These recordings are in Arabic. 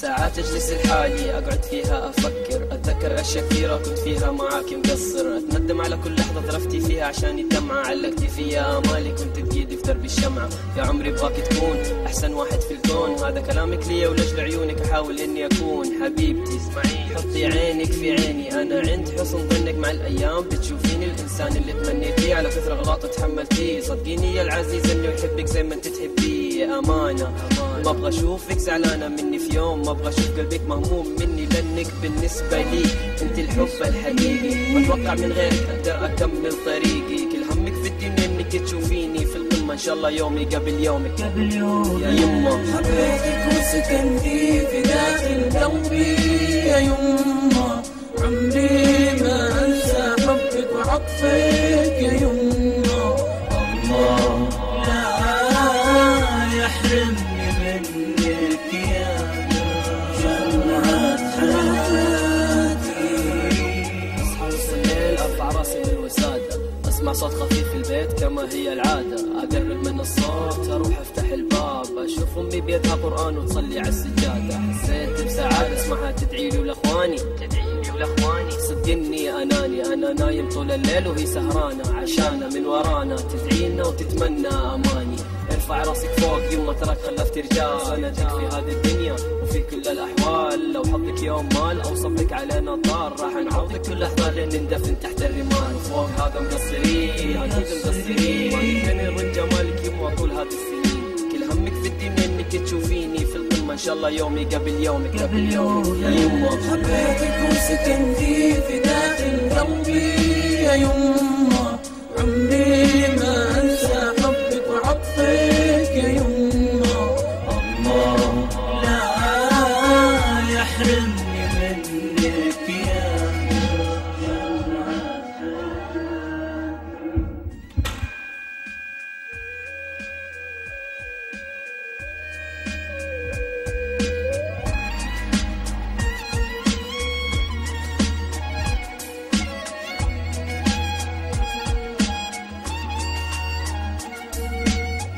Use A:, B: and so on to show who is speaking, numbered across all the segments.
A: ساعات اجلس لحالي أقعد فيها أفكر أتذكر أشياء كثيرة كنت فيها معاك مقصر. أتندم على كل لحظة ظرفتي فيها عشان الدمعة علقتي فيها امالي كنت تقيدي في درب الشمعة يا عمري بغاك تكون أحسن واحد في الكون. هذا كلامك لي ولجل عيونك أحاول إني أكون. حبيبتي اسمعي حطي عينك في عيني. أنا عند حسن ظنك مع الأيام. بتشوفيني الإنسان اللي تمنيتيه. على كثر غلط تحملتيه. صدقيني يا العزيز انه يحبك زي ما أنت تحبيه. أمانة. ما أبغى أشوفك زعلانة مني في يوم ما أبغى أشوف قلبك مهموم مني لأنك بالنسبة لي أنت الحب الحقيقي. وأتوقع من غيرك أقدر أكمل طريقي. كل همك في الدنيا إنك تشوفيني في القمة. إن شاء الله يومي قبل يومك
B: قبل يوم
A: يا يما
B: حبيتك وسكنتي في داخل قلبي. يا يما عمري ما أنسى حبك وعطفك
A: اسمع صوت خفيف في البيت كما هي العاده اقرب من الصوت أروح افتح الباب أشوف امي بيدها قران وتصلي على السجاده حسيت بسعاده اسمعها تدعي لي ولاخواني تدعي لي ولاخواني صدقني اناني أنا نايم طول الليل وهي سهرانة عشانة من ورانا تدعينا وتتمنى أماني. ارفع راسك فوق يما تراك خلفت رجال سندك في هذه الدنيا وفي كل الأحوال. لو حظك يوم مال أو صبك علينا طار راح نعوضك كل أحوال لأن ندفن تحت الرمال. فوق هذا مقصرين أكيد مقصرين. ما يرد جمالك يما طول هذه السنين. كل همك في الدنيا إنك تشوفيني في القمة. إن شاء الله يومي قبل يومك
B: قبل يوم
A: يا يما
B: حبيتك وسكنتي في داخل قلبي. يا يما لا يحرمني منك يا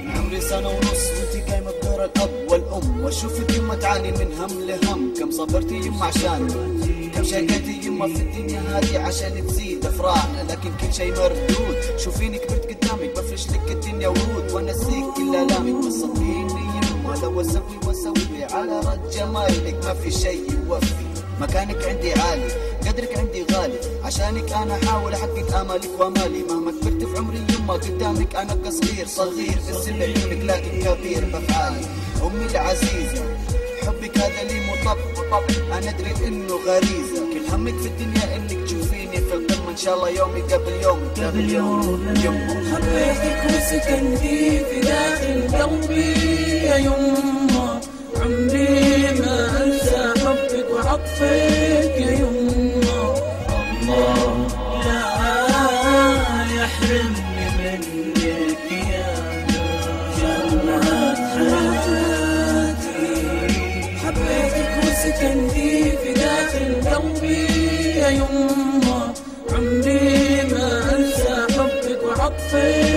C: من عمري سنة الأب والأم واشوفك يما تعاني من هم لهم. كم صبرتي يما عشان؟ كم شقيتي يما في الدنيا هذه عشان تزيد أفراحنا لكن كل شي مردود. شوفيني كبرت قدامك بفرش لك الدنيا ورود. وانسيك كل آلامك بس يما لو أسوي واسوي على رد جمالك. ما في شي يوفي. مكانك عندي عالي قدرك عندي غالي. عشانك أنا أحاول أحقق آمالك وأمالي. مهما كبرت في عمري يما قدامك أنا ابقى صغير السن عيونك لكن كبير بأفعالي. أمي العزيزة حبك هذا لي مطب مطب. أنا أدري إنه غريزة. كل همك في الدنيا إنك تشوفيني في القمة. إن شاء الله يومي قبل يومك قبل يوم. يما
B: حبيتك وسكنتي في داخل قلبي يا يما. عمري لا يحرمني منك يا جنة حياتي حبيتك وسكنتي في داخل قلبي يا يما عمري ما أنسى حبك وعطفك